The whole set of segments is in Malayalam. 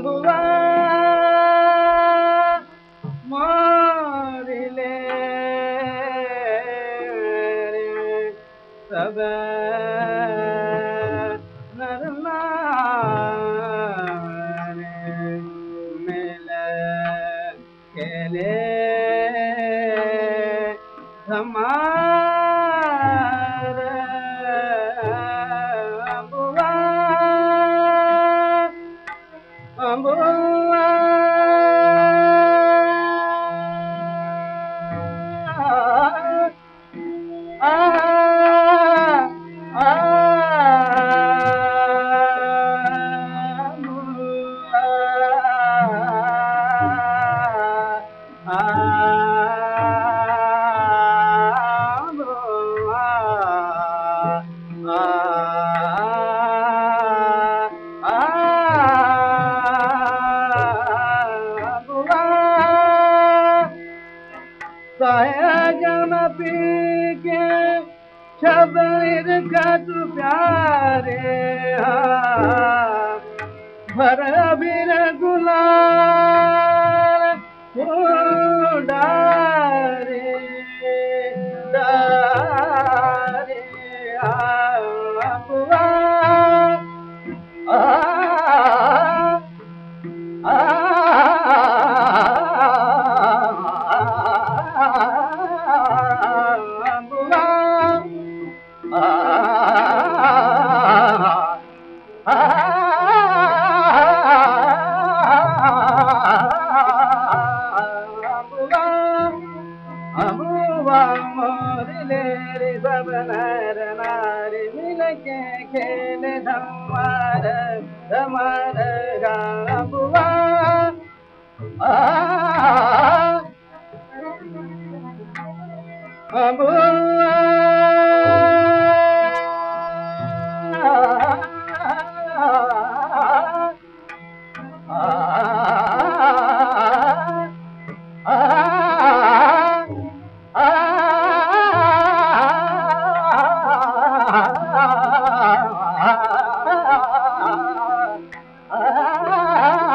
நம்புவா மாறிலே சப சமா जान प्यार भरबीर गुलाब Amor.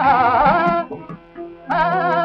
ah, ah. ah.